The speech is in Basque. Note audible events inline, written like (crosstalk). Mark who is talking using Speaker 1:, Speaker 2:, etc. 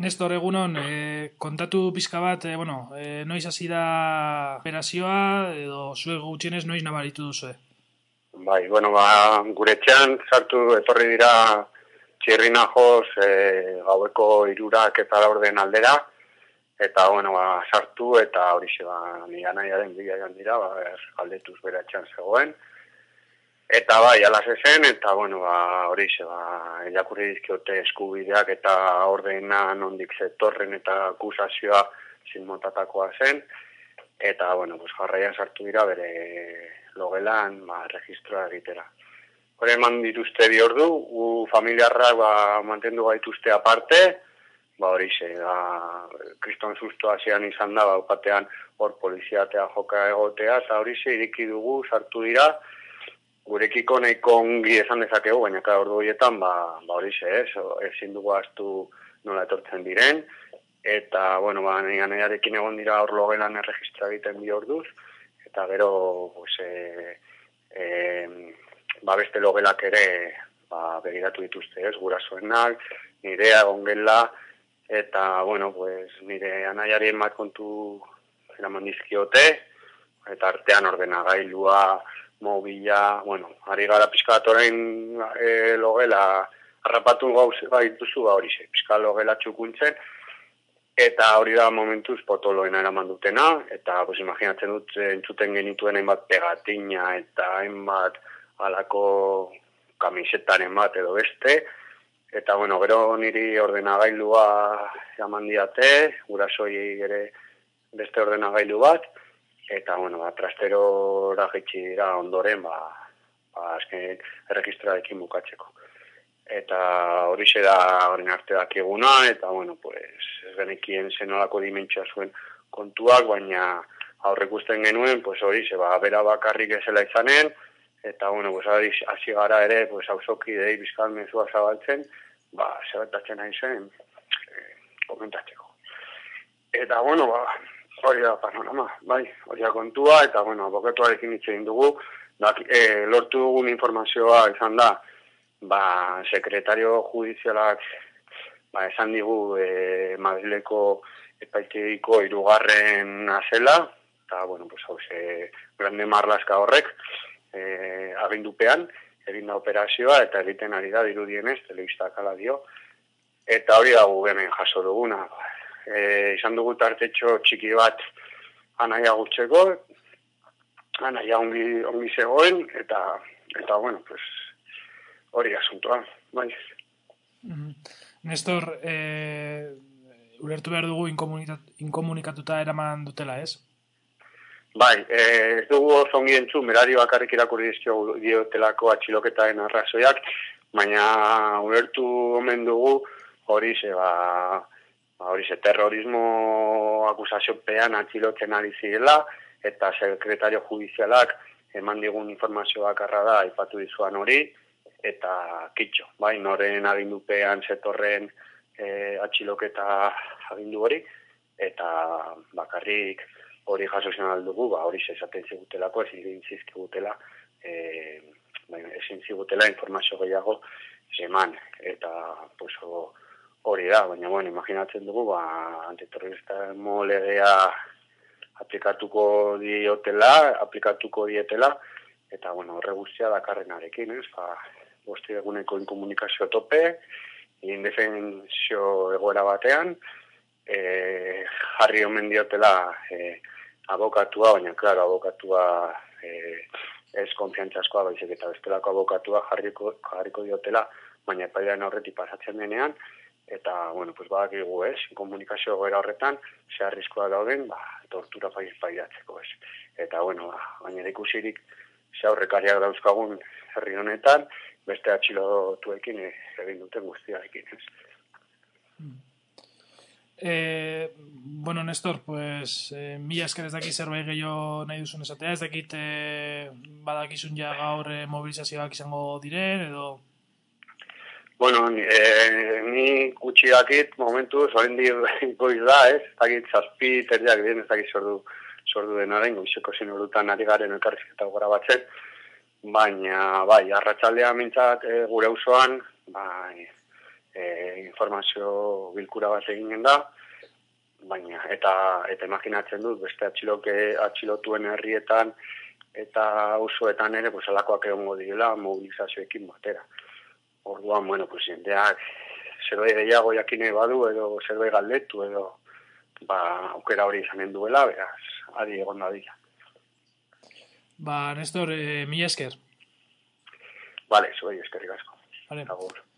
Speaker 1: Nestor, egunon, e, kontatu pizka bat, e, bueno, e, noiz hasi da operazioa, edo zuek gutxienez noiz nabaritu duzu,
Speaker 2: Bai, bueno, ba, gure txan, sartu, etorri dira txirrina joz, e, gaueko irurak eta laurden aldera, eta, bueno, ba, sartu, eta hori xe, ba, nire nahiaren bidea dira, ba, galdetuz bera txan zegoen, Eta bai, ala zen, eta bueno, ba, hori ze, ba, elakurri dizkiote eskubideak eta ordena nondik zetorren eta akusazioa zinmotatakoa zen. Eta, bueno, pues, jarraian sartu dira bere logelan, ba, registroa egitera. Hore eman dituzte bi ordu, u familiarra ba, mantendu gaituzte aparte, ba, hori ze, da, kriston susto hasian izan da, ba, batean hor poliziatea joka egotea, eta hori ze, iriki dugu, sartu dira, gurekiko nahiko ongi esan dezakegu, baina ka ordu horietan, ba, ba hori ze, ez, ezin dugu astu nola etortzen diren, eta, bueno, ba, nahi egon dira hor logelan erregistra egiten bi orduz, eta gero, pues, e, e, ba, beste logelak ere, ba, begiratu dituzte, ez, gurasoenak, nirea egon gela, eta, bueno, pues, nire anaiari emat kontu eraman dizkiote, eta artean ordenagailua, mobila, bueno, ari gara pizkat orain e, logela harrapatu gauz baituzu ba hori ze, pizkat logela txukuntzen, eta hori da momentuz potoloena eraman dutena, eta pues, imaginatzen dut entzuten genituen hainbat pegatina eta hainbat alako kamisetaren bat edo beste, eta bueno, gero niri ordenagailua eman diate, gurasoi ere beste ordenagailu bat, eta bueno, ba, trastero rajitsi dira ondoren, ba, ba azken erregistrarekin bukatzeko. Eta hori da horren arte dakiguna, eta bueno, pues, ez genekien zenolako dimentsua zuen kontuak, baina aurrek usten genuen, pues hori ze, ba, bera bakarrik ezela izanen, eta bueno, pues, hasi gara ere, pues, hausoki dei bizkal mezua zabaltzen, ba, zebatatzen nahi zen, eh, komentatzeko. Eta bueno, ba, hori da panorama, bai, hori da kontua, eta, bueno, aboketuarekin hitz egin dugu, da, e, lortu dugun informazioa izan da, ba, sekretario judizialak, ba, esan digu, e, Madrileko epaitegiko irugarren azela, eta, bueno, pues, hau ze, grande marlaska horrek, e, agindupean, egin da operazioa, eta egiten ari da, dirudienez, telebista kala dio, eta hori da gu hemen jaso duguna, e, izan dugu tartetxo txiki bat anaia gutxeko, anaia ongi, ongi zegoen, eta, eta bueno, pues, hori asuntoa, bai.
Speaker 1: Mm Nestor, e, ulertu behar dugu inkomunikatuta eraman dutela, ez?
Speaker 2: Bai, e, ez dugu oso ongi entzu, merari bakarrik irakurri dizkio diotelako atxiloketaren arrazoiak, baina ulertu omen dugu hori ze, ba, ba, hori ze terrorismo akusazio pean atxilotzen ari zirela, eta sekretario judizialak eman digun informazio bakarra da, ipatu dizuan hori, eta kitxo, bai, noren agindupean zetorren e, atxiloketa agindu hori, eta bakarrik hori jaso zen aldugu, ba, hori zezaten zigutelako, ezin zizkigutela, e, bai, ezin zigutela informazio gehiago eman, eta, pues, hori da, baina bueno, imaginatzen dugu, ba, antiterrorista molegea aplikatuko diotela, aplikatuko dietela, eta bueno, horre guztia dakarrenarekin, ez, ba, bosti eguneko inkomunikazio tope, indefensio egoera batean, e, jarri omen diotela e, abokatua, baina, klaro, abokatua e, ez konfiantzazkoa, baizik eta bestelako abokatua jarriko, jarriko diotela, baina epailean horretik pasatzen denean, eta, bueno, pues badakigu ez, komunikazio goera horretan, ze arriskoa dauden, ba, tortura pai paiatzeko ez. Eta, bueno, ba, baina ikusirik, ze aurrekariak dauzkagun herri honetan, beste atxilotuekin e, egin duten guztiarekin ez.
Speaker 1: Eh, bueno, Nestor, pues, eh, mila esker ez dakit zerbait gehiago nahi duzun esatea, ez dakit eh, badakizun ja gaur eh, mobilizazioak izango diren, edo
Speaker 2: Bueno, e, ni gutxi dakit, momentu, zoren di (laughs) goiz da, ez? Dakit, zazpi, terdiak dien, ez dakit sordu, sordu den aren, goizeko zin urutan ari garen elkarrizketa gora batzen. Baina, bai, arratzaldea mintzat e, gure usoan, bai, e, informazio bilkura bat eginen da, baina eta eta imaginatzen dut beste atxiloke atxilotuen herrietan eta usuetan ere pues alakoak egongo direla mobilizazioekin batera. Orduan, bueno, pues jendeak zerbait gehiago jakine badu edo zerbait galdetu edo ba aukera hori izanen duela, beraz, adi egon dira.
Speaker 1: Ba, Nestor, eh, mi esker.
Speaker 2: Vale, zuei eskerrik asko.
Speaker 1: Vale.
Speaker 2: Agur.